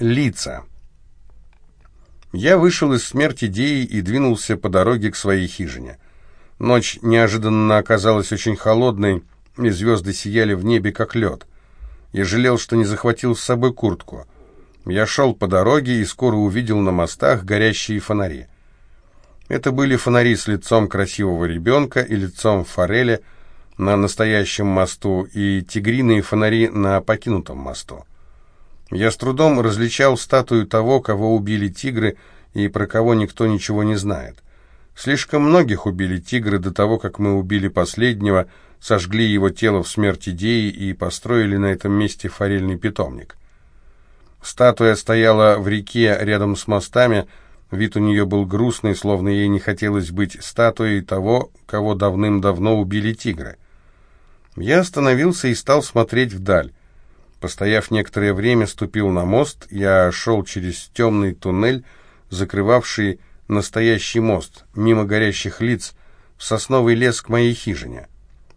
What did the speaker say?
Лица. Я вышел из смерти Деи и двинулся по дороге к своей хижине. Ночь неожиданно оказалась очень холодной, и звезды сияли в небе, как лед. Я жалел, что не захватил с собой куртку. Я шел по дороге и скоро увидел на мостах горящие фонари. Это были фонари с лицом красивого ребенка и лицом форели на настоящем мосту, и тигриные фонари на покинутом мосту. Я с трудом различал статую того, кого убили тигры, и про кого никто ничего не знает. Слишком многих убили тигры до того, как мы убили последнего, сожгли его тело в смерть идеи и построили на этом месте форельный питомник. Статуя стояла в реке рядом с мостами, вид у нее был грустный, словно ей не хотелось быть статуей того, кого давным-давно убили тигры. Я остановился и стал смотреть вдаль. Постояв некоторое время, ступил на мост, я шел через темный туннель, закрывавший настоящий мост, мимо горящих лиц, в сосновый лес к моей хижине.